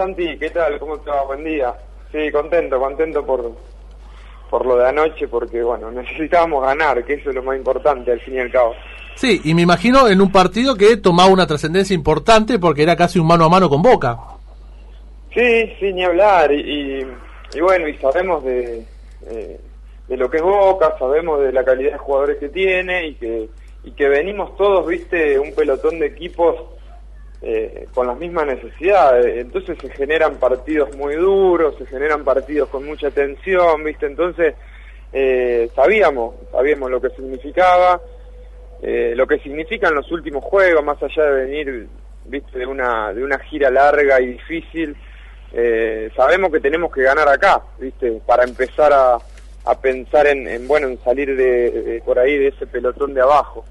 Santi, ¿qué tal? ¿Cómo te va? Buen día. Sí, contento, contento por, por lo de anoche, porque bueno, necesitábamos ganar, que eso es lo más importante al fin y al cabo. Sí, y me imagino en un partido que tomaba una trascendencia importante porque era casi un mano a mano con Boca. Sí, sí, ni hablar. Y, y, bueno, y sabemos de, eh, de lo que es Boca, sabemos de la calidad de jugadores que tiene y que, y que venimos todos, viste, un pelotón de equipos eh, con las mismas necesidades. Entonces se generan partidos muy duros, se generan partidos con mucha tensión, ¿viste? Entonces eh, sabíamos, sabíamos lo que significaba, eh, lo que significan los últimos juegos, más allá de venir, ¿viste? De una, de una gira larga y difícil. Eh, sabemos que tenemos que ganar acá, ¿viste? Para empezar a, a pensar en, en, bueno, en salir de, de por ahí de ese pelotón de abajo.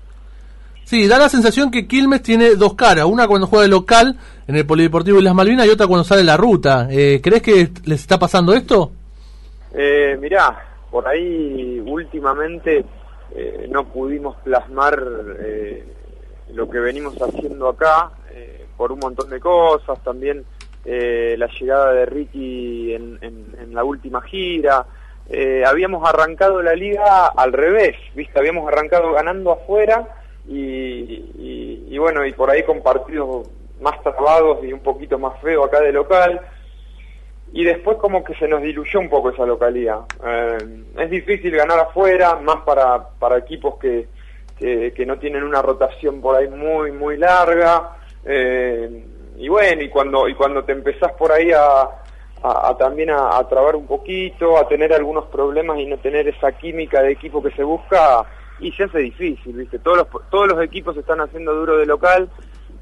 Sí, da la sensación que Quilmes tiene dos caras, una cuando juega de local en el Polideportivo de las Malvinas y otra cuando sale la ruta. Eh, ¿Crees que les está pasando esto? Eh, mirá, por ahí últimamente eh, no pudimos plasmar eh, lo que venimos haciendo acá eh, por un montón de cosas, también eh, la llegada de Ricky en, en, la última gira. Habíamos arrancado la liga al revés, ¿viste? Habíamos arrancado ganando afuera y, y, bueno, y por ahí con partidos más trabados y un poquito más feo acá de local. Y después como que se nos diluyó un poco esa localidad. Eh, es difícil ganar afuera, más para, para equipos que, que, no tienen una rotación por ahí muy, muy larga. Eh, y bueno, y cuando, y cuando te empezás por ahí a, también a trabar un poquito, a tener algunos problemas y no tener esa química de equipo que se busca, y se hace difícil, ¿viste? Todos los, todos los equipos están haciendo duro de local,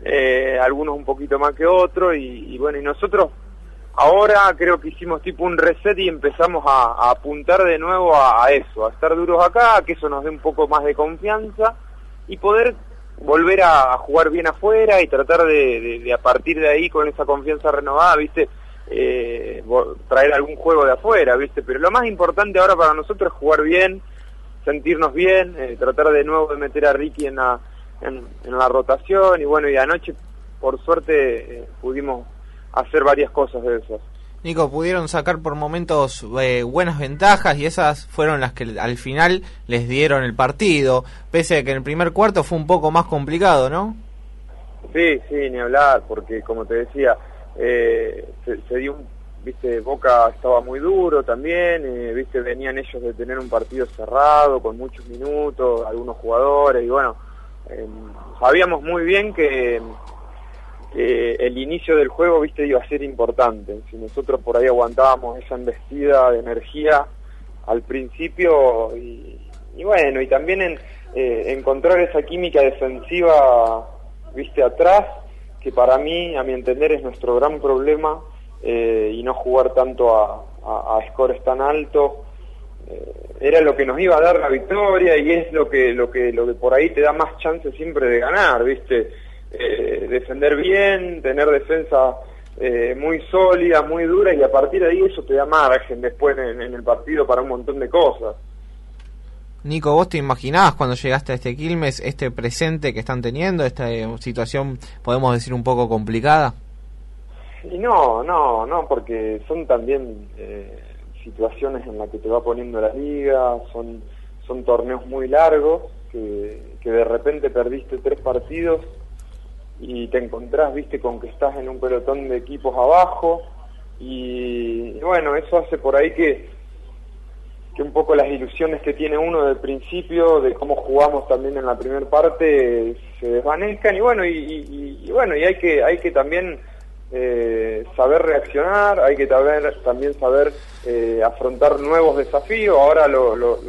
eh, algunos un poquito más que otros, y, bueno, y nosotros ahora creo que hicimos tipo un reset y empezamos a, a apuntar de nuevo a, a, eso, a estar duros acá, que eso nos dé un poco más de confianza y poder volver a, a jugar bien afuera y tratar de, de, de, a partir de ahí con esa confianza renovada, ¿viste? Eh, traer algún juego de afuera, ¿viste? Pero lo más importante ahora para nosotros es jugar bien, sentirnos bien, eh, tratar de nuevo de meter a Ricky en la, en, en la rotación y bueno, y anoche por suerte eh, pudimos hacer varias cosas de esas. Nico, pudieron sacar por momentos eh, buenas ventajas y esas fueron las que al final les dieron el partido, pese a que en el primer cuarto fue un poco más complicado, ¿no? Sí, sí, ni hablar, porque como te decía, eh, se, se dio un viste, Boca estaba muy duro también, eh, viste, venían ellos de tener un partido cerrado, con muchos minutos, algunos jugadores, y bueno, eh, sabíamos muy bien que, que, el inicio del juego, viste, iba a ser importante. Si nosotros por ahí aguantábamos esa embestida de energía al principio, y, y bueno, y también en eh, encontrar esa química defensiva, viste, atrás, que para mí, a mi entender, es nuestro gran problema, eh, y no jugar tanto a, a, scores tan altos eh, era lo que nos iba a dar la victoria y es lo que lo que lo que por ahí te da más chance siempre de ganar viste eh, defender bien tener defensa eh, muy sólida muy dura y a partir de ahí eso te da margen después en, en el partido para un montón de cosas Nico, ¿vos te imaginabas cuando llegaste a este Quilmes este presente que están teniendo, esta eh, situación, podemos decir, un poco complicada? Y no, no, no, porque son también eh, situaciones en las que te va poniendo la liga, son, son torneos muy largos, que, que de repente perdiste tres partidos y te encontrás, viste, con que estás en un pelotón de equipos abajo, y, y bueno, eso hace por ahí que, que un poco las ilusiones que tiene uno del principio, de cómo jugamos también en la primera parte, se desvanezcan, y bueno, y, y, y bueno, y hay que, hay que también eh, saber reaccionar, hay que también saber eh, afrontar nuevos desafíos. Ahora lo, lo,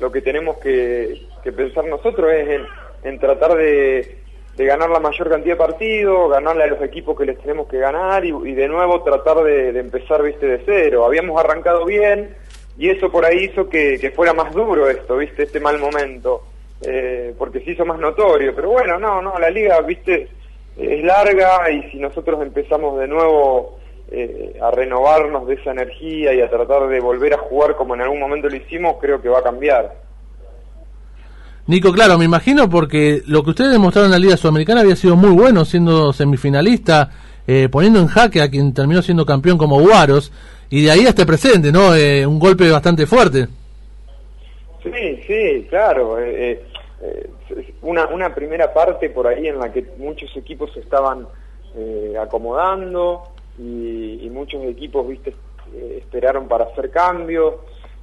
lo, que tenemos que, pensar nosotros es en, tratar de, ganar la mayor cantidad de partidos, ganarle a los equipos que les tenemos que ganar y, de nuevo tratar de, de, empezar viste de cero. Habíamos arrancado bien y eso por ahí hizo que, que fuera más duro esto, viste, este mal momento, eh, porque se hizo más notorio. Pero bueno, no, no, la liga, viste es larga y si nosotros empezamos de nuevo eh, a renovarnos de esa energía y a tratar de volver a jugar como en algún momento lo hicimos, creo que va a cambiar. Nico, claro, me imagino porque lo que ustedes demostraron en la Liga Sudamericana había sido muy bueno siendo semifinalista. eh, poniendo en jaque a quien terminó siendo campeón como Guaros, y de ahí hasta el presente, ¿no? Eh, un golpe bastante fuerte. Sí, sí, claro. Eh, una, una primera parte por ahí en la que muchos equipos se estaban acomodando y, muchos equipos, viste, esperaron para hacer cambios.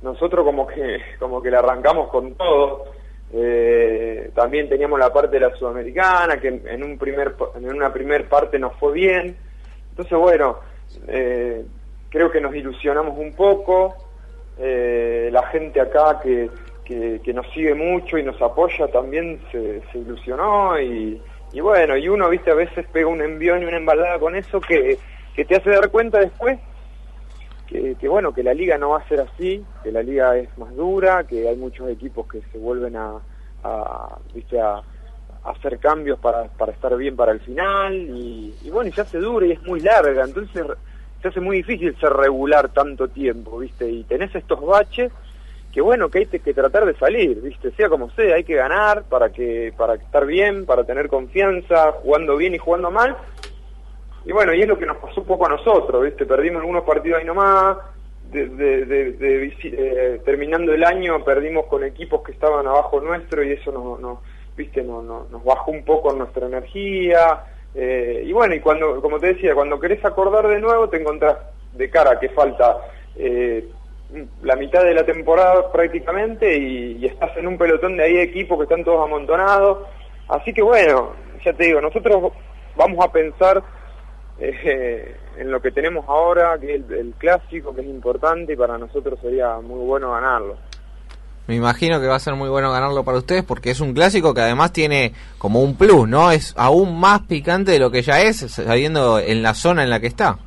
Nosotros como que, como que le arrancamos con todo eh, también teníamos la parte de la sudamericana, que en, un primer, en una primer parte nos fue bien. Entonces, bueno, eh, creo que nos ilusionamos un poco. Eh, la gente acá que, que, nos sigue mucho y nos apoya también se, se ilusionó. Y, y, bueno, y uno, viste, a veces pega un envión y una embalada con eso que, que te hace dar cuenta después que, bueno, que la liga no va a ser así, que la liga es más dura, que hay muchos equipos que se vuelven a, ¿viste? a, hacer cambios para, para estar bien para el final y, bueno, y se hace dura y es muy larga, entonces se hace muy difícil ser regular tanto tiempo, ¿viste? Y tenés estos baches que bueno, que hay que tratar de salir, ¿viste? Sea como sea, hay que ganar para que para estar bien, para tener confianza, jugando bien y jugando mal, y bueno, y es lo que nos pasó un poco a nosotros, ¿viste? Perdimos algunos partidos ahí nomás, de, eh, terminando el año perdimos con equipos que estaban abajo nuestro y eso no, no, ¿viste? No, no, nos bajó un poco nuestra energía. Eh, y bueno, y cuando, como te decía, cuando querés acordar de nuevo te encontrás de cara que falta eh, la mitad de la temporada prácticamente y, y, estás en un pelotón de ahí equipos que están todos amontonados. Así que bueno, ya te digo, nosotros vamos a pensar eh, en lo que tenemos ahora, que es el, clásico, que es importante y para nosotros sería muy bueno ganarlo. Me imagino que va a ser muy bueno ganarlo para ustedes porque es un clásico que además tiene como un plus, ¿no? Es aún más picante de lo que ya es, sabiendo en la zona en la que está.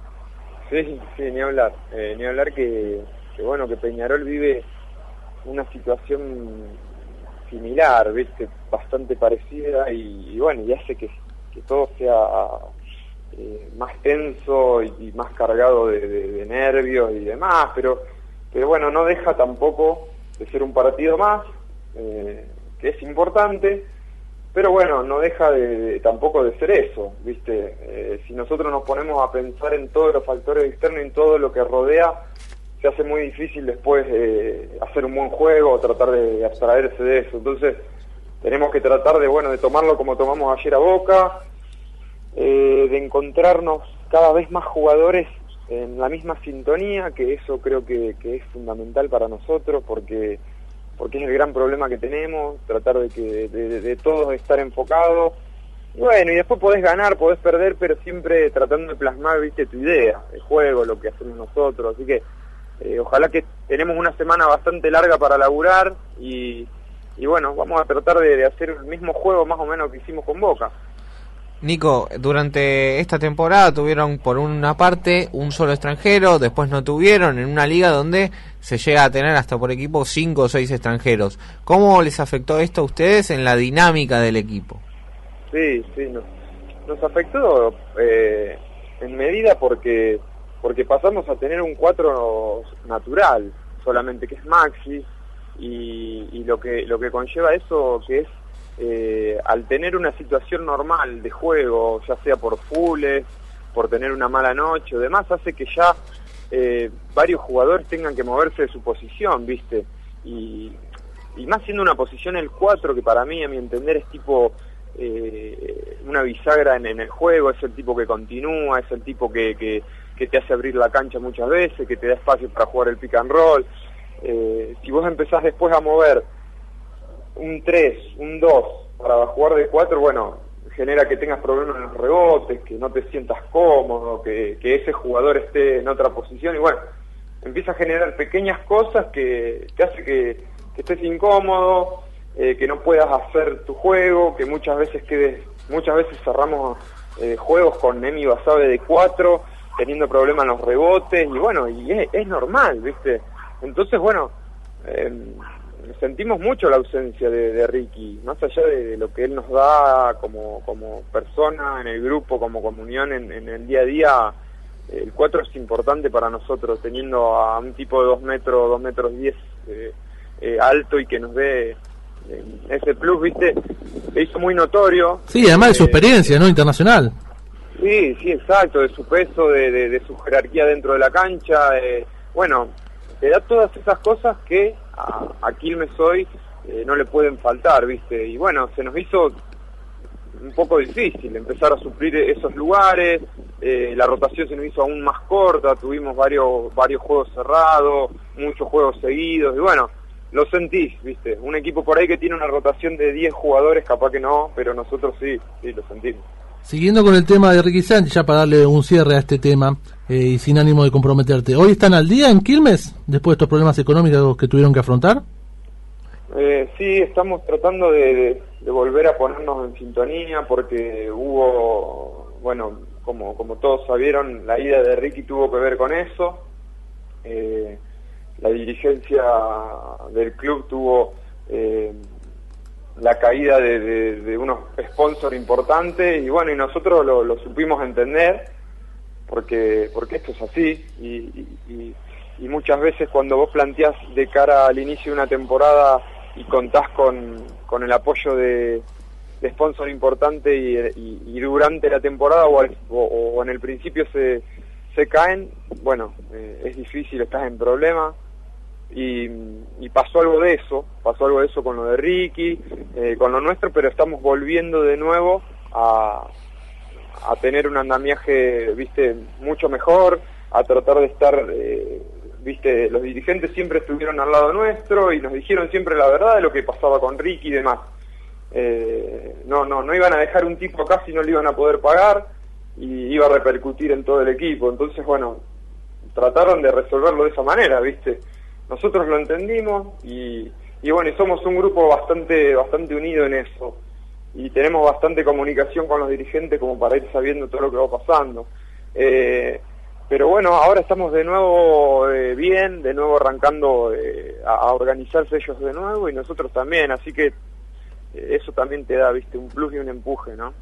Sí, sí, ni hablar. Eh, ni hablar que, bueno, que Peñarol vive una situación similar, ¿viste? Bastante parecida y, bueno, y hace que, que todo sea eh, más tenso y, más cargado de, nervios y demás, pero, pero bueno, no deja tampoco de ser un partido más, eh, que es importante, pero bueno, no deja de, tampoco de ser eso, ¿viste? Eh, si nosotros nos ponemos a pensar en todos los factores externos, en todo lo que rodea, se hace muy difícil después hacer un buen juego o tratar de abstraerse de eso. Entonces, tenemos que tratar de, bueno, de tomarlo como tomamos ayer a Boca, eh, de encontrarnos cada vez más jugadores en la misma sintonía, que eso creo que, es fundamental para nosotros porque porque es el gran problema que tenemos, tratar de que de, todos estar enfocados. Bueno, y después podés ganar, podés perder, pero siempre tratando de plasmar, viste, tu idea, el juego, lo que hacemos nosotros. Así que eh, ojalá que tenemos una semana bastante larga para laburar y, y bueno, vamos a tratar de hacer el mismo juego más o menos que hicimos con Boca. Nico, durante esta temporada tuvieron por una parte un solo extranjero, después no tuvieron en una liga donde se llega a tener hasta por equipo cinco o seis extranjeros. ¿Cómo les afectó esto a ustedes en la dinámica del equipo? Sí, sí, nos, nos afectó eh, en medida porque porque pasamos a tener un cuatro natural solamente que es Maxi y, y lo que lo que conlleva eso que es eh, al tener una situación normal de juego, ya sea por fulles, por tener una mala noche o demás, hace que ya eh, varios jugadores tengan que moverse de su posición, ¿viste? Y, más siendo una posición el 4, que para mí, a mi entender, es tipo eh, una bisagra en, el juego, es el tipo que continúa, es el tipo que, que, que, te hace abrir la cancha muchas veces, que te da espacio para jugar el pick and roll. si vos empezás después a mover un 3, un 2 para jugar de 4, bueno, genera que tengas problemas en los rebotes, que no te sientas cómodo, que, ese jugador esté en otra posición y bueno, empieza a generar pequeñas cosas que te hace que, estés incómodo, eh, que no puedas hacer tu juego, que muchas veces quedes, muchas veces cerramos eh, juegos con Nemi Basabe de 4, teniendo problemas en los rebotes y bueno, y es, normal, ¿viste? Entonces, bueno, eh, sentimos mucho la ausencia de, Ricky, más allá de, lo que él nos da como, como persona en el grupo, como comunión en, el día a día, el 4 es importante para nosotros, teniendo a un tipo de 2 metros, 2 metros 10 eh, eh, alto y que nos dé eh, ese plus, ¿viste? Se hizo muy notorio. Sí, además de su experiencia, ¿no? Internacional. Sí, sí, exacto, de su peso, de, de, su jerarquía dentro de la cancha. bueno, te da todas esas cosas que a, a Quilmes hoy eh, no le pueden faltar, ¿viste? Y bueno, se nos hizo un poco difícil empezar a suplir esos lugares, eh, la rotación se nos hizo aún más corta, tuvimos varios, varios juegos cerrados, muchos juegos seguidos, y bueno, lo sentís, ¿viste? Un equipo por ahí que tiene una rotación de 10 jugadores, capaz que no, pero nosotros sí, sí, lo sentimos. Siguiendo con el tema de Ricky Sánchez, ya para darle un cierre a este tema eh, y sin ánimo de comprometerte, ¿hoy están al día en Quilmes después de estos problemas económicos que tuvieron que afrontar? Eh, sí, estamos tratando de, volver a ponernos en sintonía porque hubo, bueno, como, como todos sabieron, la ida de Ricky tuvo que ver con eso. Eh, la dirigencia del club tuvo eh, la caída de, unos sponsors importantes y bueno, y nosotros lo, supimos entender porque, porque esto es así y, y, muchas veces cuando vos planteás de cara al inicio de una temporada y contás con, con el apoyo de, de sponsor importante y, durante la temporada o, o, en el principio se, se caen, bueno, eh, es difícil, estás en problemas. Y, y, pasó algo de eso, pasó algo de eso con lo de Ricky, eh, con lo nuestro, pero estamos volviendo de nuevo a, a tener un andamiaje, viste, mucho mejor, a tratar de estar eh, viste, los dirigentes siempre estuvieron al lado nuestro y nos dijeron siempre la verdad de lo que pasaba con Ricky y demás. Eh, no, no, no iban a dejar un tipo acá si no le iban a poder pagar y iba a repercutir en todo el equipo. Entonces, bueno, trataron de resolverlo de esa manera, viste. Nosotros lo entendimos y, y bueno, y somos un grupo bastante, bastante unido en eso y tenemos bastante comunicación con los dirigentes como para ir sabiendo todo lo que va pasando. Eh, pero bueno, ahora estamos de nuevo eh, bien, de nuevo arrancando eh, a, organizarse ellos de nuevo y nosotros también, así que eh, eso también te da, viste, un plus y un empuje, ¿no?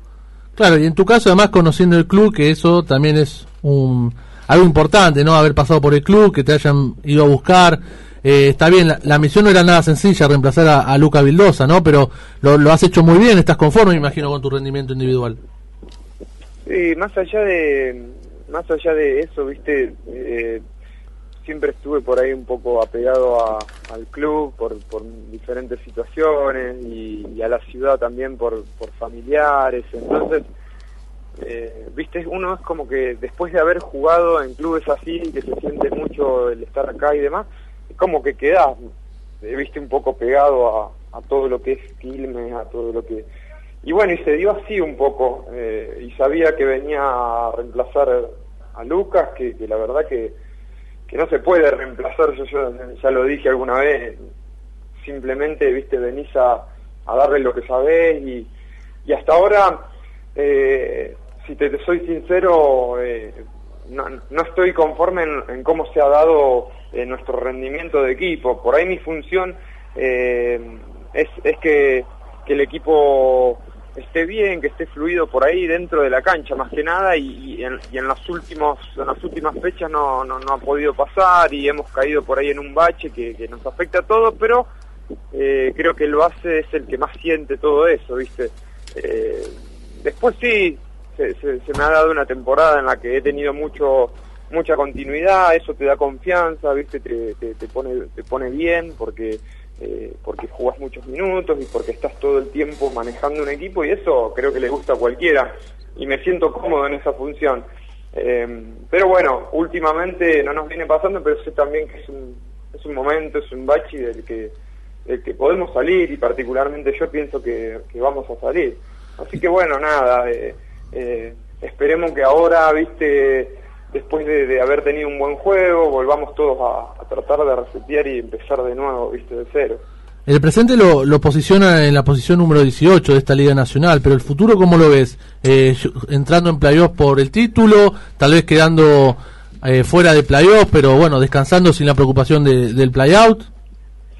Claro, y en tu caso además conociendo el club, que eso también es un algo importante, ¿no? Haber pasado por el club, que te hayan ido a buscar. está bien, la, misión no era nada sencilla, reemplazar a, a Luca Vildosa, ¿no? Pero lo, has hecho muy bien, estás conforme, me imagino, con tu rendimiento individual. Sí, más allá de, más allá de eso, viste, eh, siempre estuve por ahí un poco apegado al club por, por diferentes situaciones y, a la ciudad también por, por familiares, entonces, eh, viste, uno es como que después de haber jugado en clubes así, que se siente mucho el estar acá y demás, es como que quedás, eh, viste, un poco pegado a, todo lo que es Quilmes, a todo lo que... Y bueno, y se dio así un poco, y sabía que venía a reemplazar a Lucas, que, la verdad que, que, no se puede reemplazar, yo, ya lo dije alguna vez, simplemente, viste, venís a, a darle lo que sabés y, y hasta ahora, eh, si te, soy sincero, eh, no, no, estoy conforme en, cómo se ha dado eh, nuestro rendimiento de equipo. Por ahí mi función es, es que, que el equipo esté bien, que esté fluido por ahí dentro de la cancha más que nada y, en, y en, las últimos, en las últimas fechas no, no, no, ha podido pasar y hemos caído por ahí en un bache que, nos afecta a todos, pero eh, creo que el base es el que más siente todo eso, ¿viste? Eh, después sí, se, se, me ha dado una temporada en la que he tenido mucho mucha continuidad, eso te da confianza, ¿viste? Te, te, te pone, te pone bien porque eh, porque jugás muchos minutos y porque estás todo el tiempo manejando un equipo y eso creo que le gusta a cualquiera y me siento cómodo en esa función. Eh, pero bueno, últimamente no nos viene pasando, pero sé también que es un, es un momento, es un bachi del que, del que podemos salir y particularmente yo pienso que, vamos a salir. Así que bueno, nada, eh, eh, esperemos que ahora, viste, después de, haber tenido un buen juego, volvamos todos a, tratar de resetear y empezar de nuevo, viste, de cero. El presente lo, lo, posiciona en la posición número 18 de esta Liga Nacional, pero el futuro, ¿cómo lo ves? Eh, entrando en playoffs por el título, tal vez quedando eh, fuera de playoffs, pero bueno, descansando sin la preocupación de, del playout.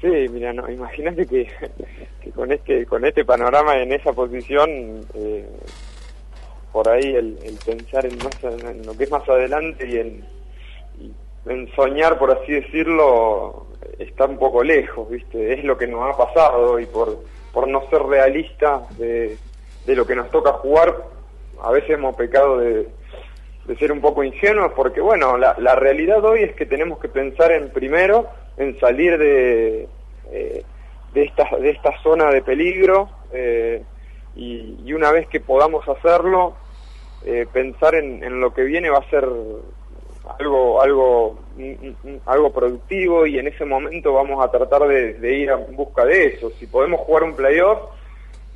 Sí, mira, no, imagínate que, con este con este panorama en esa posición eh, por ahí el, pensar en, más, en lo que es más adelante y en, en soñar, por así decirlo, está un poco lejos, ¿viste? Es lo que nos ha pasado y por, por no ser realistas de, de lo que nos toca jugar, a veces hemos pecado de, de ser un poco ingenuos porque bueno, la, la, realidad hoy es que tenemos que pensar en primero en salir de, eh, de, esta, de esta zona de peligro eh, y, y, una vez que podamos hacerlo, eh, pensar en, en, lo que viene va a ser algo, algo, algo productivo y en ese momento vamos a tratar de, ir en busca de eso. Si podemos jugar un playoff,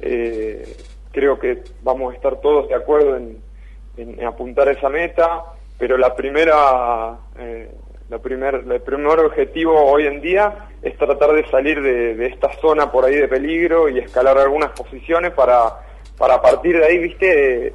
eh, creo que vamos a estar todos de acuerdo en, en apuntar esa meta, pero la primera, eh, la primer, el primer objetivo hoy en día es tratar de salir de, esta zona por ahí de peligro y escalar algunas posiciones para, para partir de ahí, viste,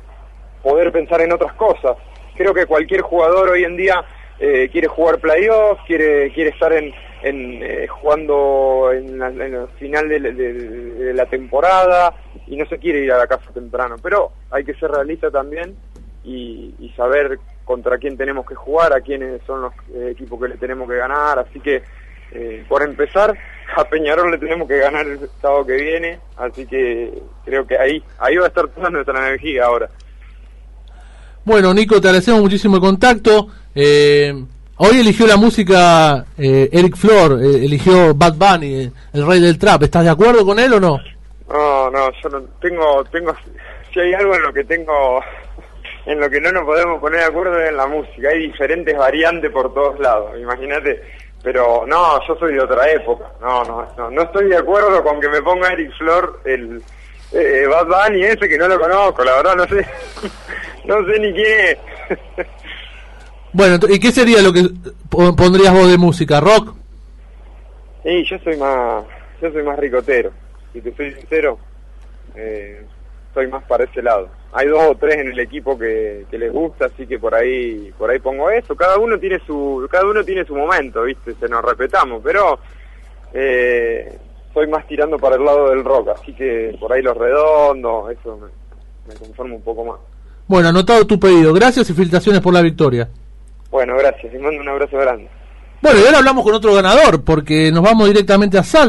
poder pensar en otras cosas. Creo que cualquier jugador hoy en día eh, quiere jugar playoffs, quiere, quiere estar en, en eh, jugando en, la, en, el final de, la temporada y no se quiere ir a la casa temprano. Pero hay que ser realista también y, y saber contra quién tenemos que jugar, a quiénes son los eh, equipos que le tenemos que ganar. Así que, eh, por empezar, a Peñarol le tenemos que ganar el sábado que viene. Así que creo que ahí, ahí va a estar toda nuestra energía ahora. Bueno, Nico, te agradecemos muchísimo el contacto. Eh, hoy eligió la música eh, Eric Flor, eh, eligió Bad Bunny, el rey del trap. ¿Estás de acuerdo con él o no? No, no, yo no tengo, tengo, si hay algo en lo que tengo, en lo que no nos podemos poner de acuerdo es en la música. Hay diferentes variantes por todos lados, imagínate. Pero no, yo soy de otra época. No, no, no, no estoy de acuerdo con que me ponga Eric Flor el eh, Bad Bunny ese que no lo conozco, la verdad no sé. no sé ni quién es. bueno, ¿y qué sería lo que pondrías vos de música? ¿Rock? Sí, yo soy más, yo soy más ricotero. Si te soy sincero, eh, soy más para ese lado. Hay dos o tres en el equipo que, que, les gusta, así que por ahí, por ahí pongo eso. Cada uno tiene su, cada uno tiene su momento, viste, se nos respetamos, pero eh, soy más tirando para el lado del rock, así que por ahí los redondos, eso me, me conformo un poco más. Bueno, anotado tu pedido. Gracias y felicitaciones por la victoria. Bueno, gracias. Les mando un abrazo grande. Bueno, y ahora hablamos con otro ganador, porque nos vamos directamente a Sal.